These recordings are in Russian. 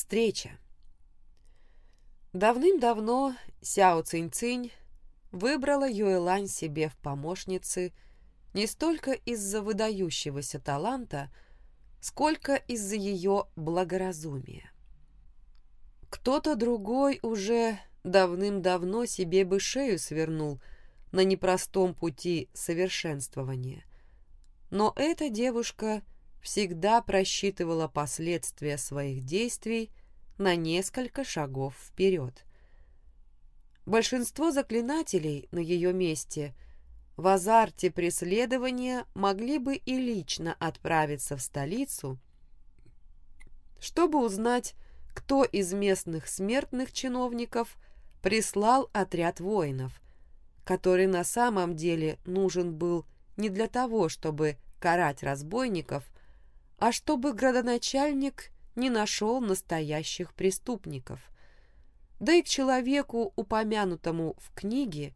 Встреча. Давным-давно Сяо Цинь-Цинь выбрала Юэлань себе в помощницы не столько из-за выдающегося таланта, сколько из-за ее благоразумия. Кто-то другой уже давным-давно себе бы шею свернул на непростом пути совершенствования. Но эта девушка всегда просчитывала последствия своих действий на несколько шагов вперед. Большинство заклинателей на ее месте в азарте преследования могли бы и лично отправиться в столицу, чтобы узнать, кто из местных смертных чиновников прислал отряд воинов, который на самом деле нужен был не для того, чтобы карать разбойников, а чтобы градоначальник не нашел настоящих преступников. Да и к человеку, упомянутому в книге,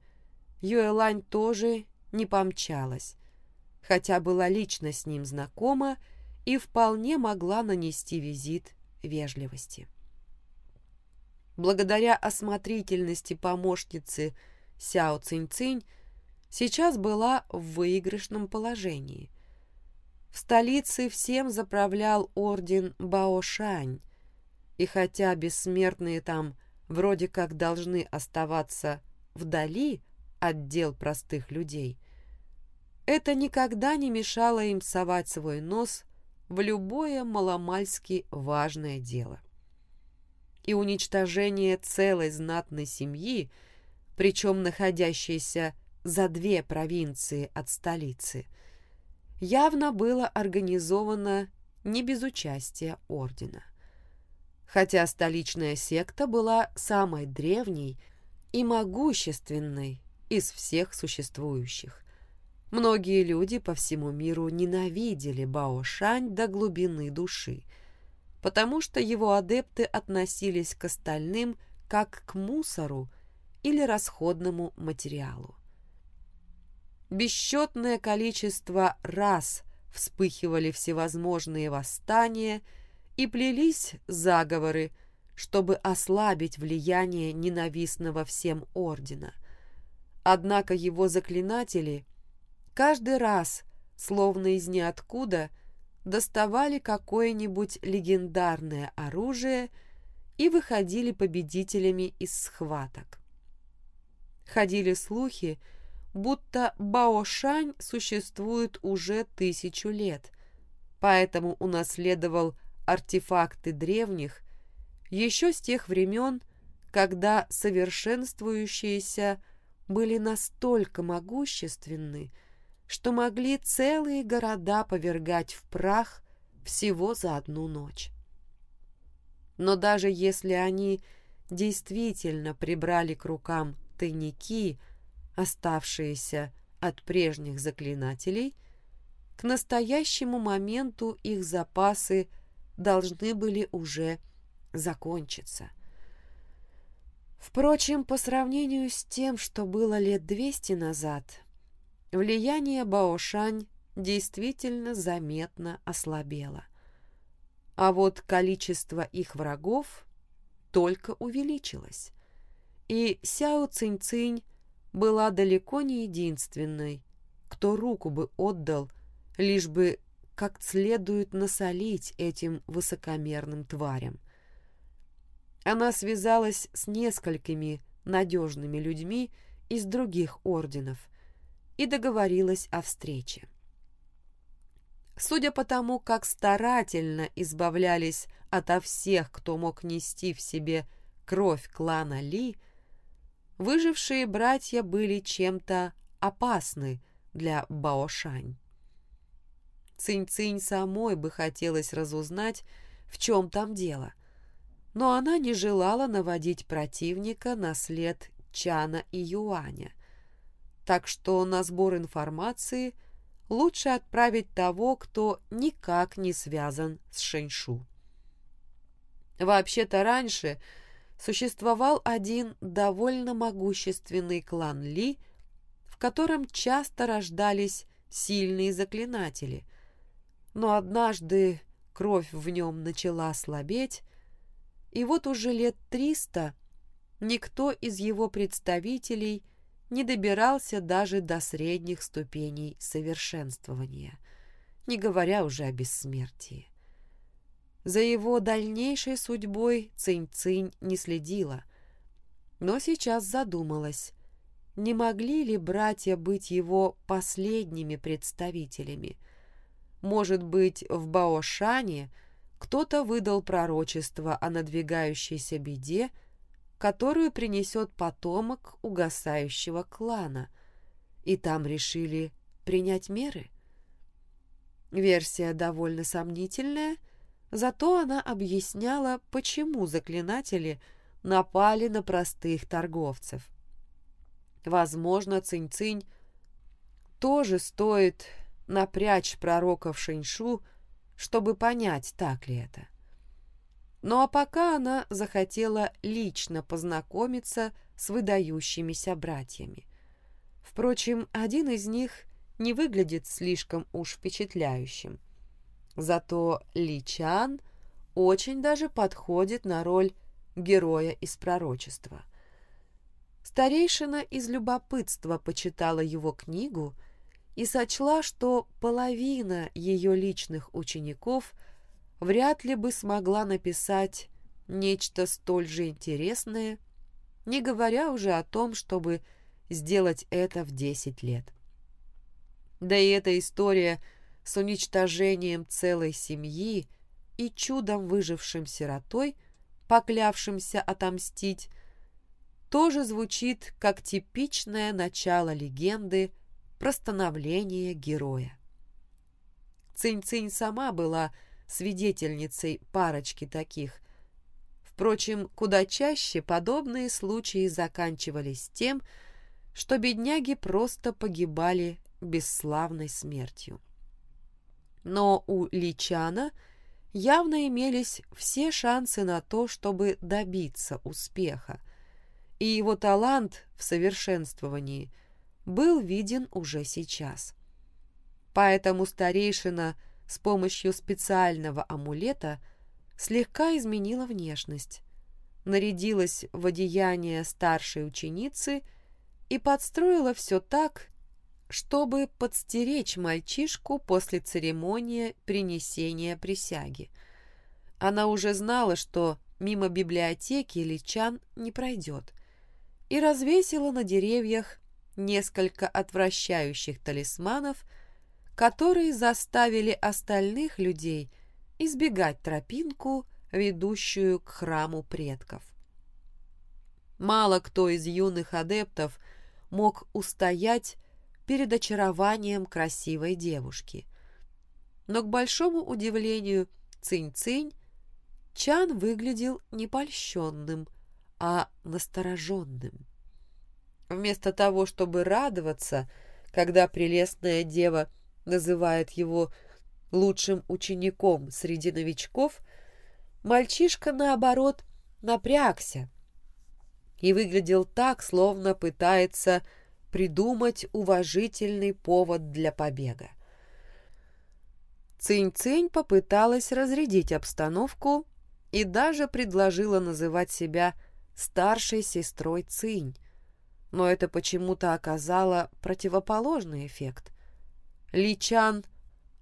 Юэлань тоже не помчалась, хотя была лично с ним знакома и вполне могла нанести визит вежливости. Благодаря осмотрительности помощницы Сяо Цинь-Цинь сейчас была в выигрышном положении. В столице всем заправлял орден Баошань, и хотя бессмертные там вроде как должны оставаться вдали от дел простых людей, это никогда не мешало им совать свой нос в любое маломальски важное дело. И уничтожение целой знатной семьи, причем находящейся за две провинции от столицы – явно было организовано не без участия ордена. Хотя столичная секта была самой древней и могущественной из всех существующих. Многие люди по всему миру ненавидели Баошань до глубины души, потому что его адепты относились к остальным как к мусору или расходному материалу. Бесчетное количество раз вспыхивали всевозможные восстания и плелись заговоры, чтобы ослабить влияние ненавистного всем ордена. Однако его заклинатели каждый раз, словно из ниоткуда, доставали какое-нибудь легендарное оружие и выходили победителями из схваток. Ходили слухи, будто Баошань существует уже тысячу лет, поэтому унаследовал артефакты древних еще с тех времен, когда совершенствующиеся были настолько могущественны, что могли целые города повергать в прах всего за одну ночь. Но даже если они действительно прибрали к рукам тайники, оставшиеся от прежних заклинателей, к настоящему моменту их запасы должны были уже закончиться. Впрочем, по сравнению с тем, что было лет двести назад, влияние Баошань действительно заметно ослабело. А вот количество их врагов только увеличилось. И Сяо Цинь-Цинь была далеко не единственной, кто руку бы отдал, лишь бы как следует насолить этим высокомерным тварям. Она связалась с несколькими надежными людьми из других орденов и договорилась о встрече. Судя по тому, как старательно избавлялись ото всех, кто мог нести в себе кровь клана Ли, выжившие братья были чем-то опасны для Баошань. Цинь-Цинь самой бы хотелось разузнать, в чем там дело, но она не желала наводить противника на след Чана и Юаня, так что на сбор информации лучше отправить того, кто никак не связан с Шэньшу. Вообще-то раньше существовал один довольно могущественный клан Ли, в котором часто рождались сильные заклинатели. Но однажды кровь в нем начала слабеть, и вот уже лет триста никто из его представителей не добирался даже до средних ступеней совершенствования, не говоря уже о бессмертии. За его дальнейшей судьбой Цинь-Цинь не следила, но сейчас задумалась, не могли ли братья быть его последними представителями. Может быть, в Баошане кто-то выдал пророчество о надвигающейся беде, которую принесет потомок угасающего клана, и там решили принять меры? Версия довольно сомнительная — Зато она объясняла, почему заклинатели напали на простых торговцев. Возможно, Цинь-Цинь тоже стоит напрячь пророков Шэньшу, чтобы понять, так ли это. Ну а пока она захотела лично познакомиться с выдающимися братьями. Впрочем, один из них не выглядит слишком уж впечатляющим. Зато Ли Чан очень даже подходит на роль героя из пророчества. Старейшина из любопытства почитала его книгу и сочла, что половина ее личных учеников вряд ли бы смогла написать нечто столь же интересное, не говоря уже о том, чтобы сделать это в 10 лет. Да и эта история – с уничтожением целой семьи и чудом выжившим сиротой, поклявшимся отомстить, тоже звучит как типичное начало легенды про становление героя. Цинь-Цинь сама была свидетельницей парочки таких. Впрочем, куда чаще подобные случаи заканчивались тем, что бедняги просто погибали бесславной смертью но у Личана явно имелись все шансы на то, чтобы добиться успеха, и его талант в совершенствовании был виден уже сейчас. Поэтому старейшина с помощью специального амулета слегка изменила внешность, нарядилась в одеяние старшей ученицы и подстроила все так, чтобы подстеречь мальчишку после церемонии принесения присяги. Она уже знала, что мимо библиотеки Личан не пройдет, и развесила на деревьях несколько отвращающих талисманов, которые заставили остальных людей избегать тропинку, ведущую к храму предков. Мало кто из юных адептов мог устоять перед очарованием красивой девушки. Но, к большому удивлению Цинь-Цинь, Чан выглядел не польщенным, а настороженным. Вместо того, чтобы радоваться, когда прелестная дева называет его лучшим учеником среди новичков, мальчишка, наоборот, напрягся и выглядел так, словно пытается придумать уважительный повод для побега. Цинь-Цинь попыталась разрядить обстановку и даже предложила называть себя старшей сестрой Цинь, но это почему-то оказало противоположный эффект. Ли Чан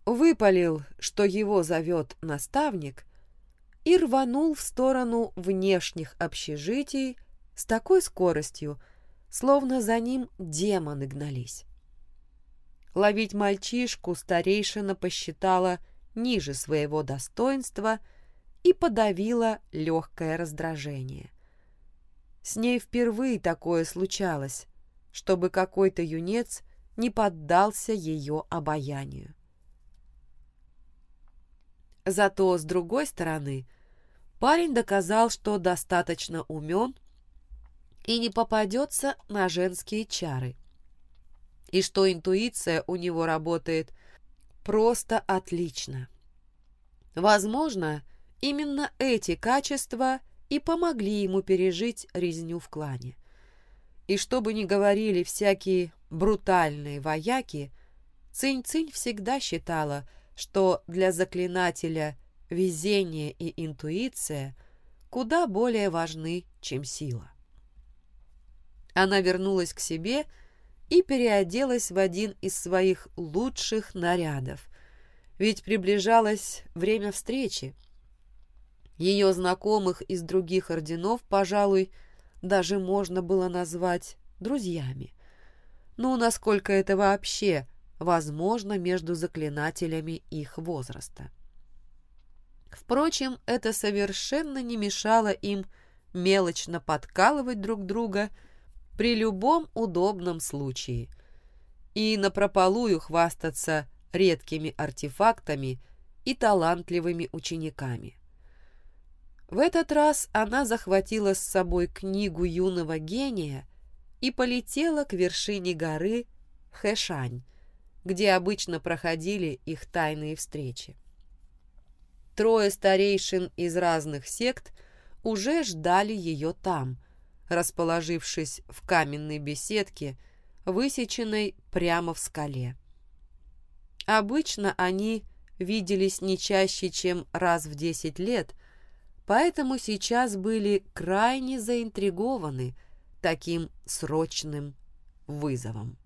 выпалил, что его зовет наставник, и рванул в сторону внешних общежитий с такой скоростью, словно за ним демоны гнались. Ловить мальчишку старейшина посчитала ниже своего достоинства и подавила легкое раздражение. С ней впервые такое случалось, чтобы какой-то юнец не поддался ее обаянию. Зато, с другой стороны, парень доказал, что достаточно умен, и не попадется на женские чары. И что интуиция у него работает просто отлично. Возможно, именно эти качества и помогли ему пережить резню в клане. И что бы ни говорили всякие брутальные вояки, Цинь-Цинь всегда считала, что для заклинателя везение и интуиция куда более важны, чем сила. Она вернулась к себе и переоделась в один из своих лучших нарядов, ведь приближалось время встречи. Ее знакомых из других орденов, пожалуй, даже можно было назвать друзьями. Ну, насколько это вообще возможно между заклинателями их возраста. Впрочем, это совершенно не мешало им мелочно подкалывать друг друга при любом удобном случае и напропалую хвастаться редкими артефактами и талантливыми учениками. В этот раз она захватила с собой книгу юного гения и полетела к вершине горы Хэшань, где обычно проходили их тайные встречи. Трое старейшин из разных сект уже ждали ее там, расположившись в каменной беседке, высеченной прямо в скале. Обычно они виделись не чаще, чем раз в десять лет, поэтому сейчас были крайне заинтригованы таким срочным вызовом.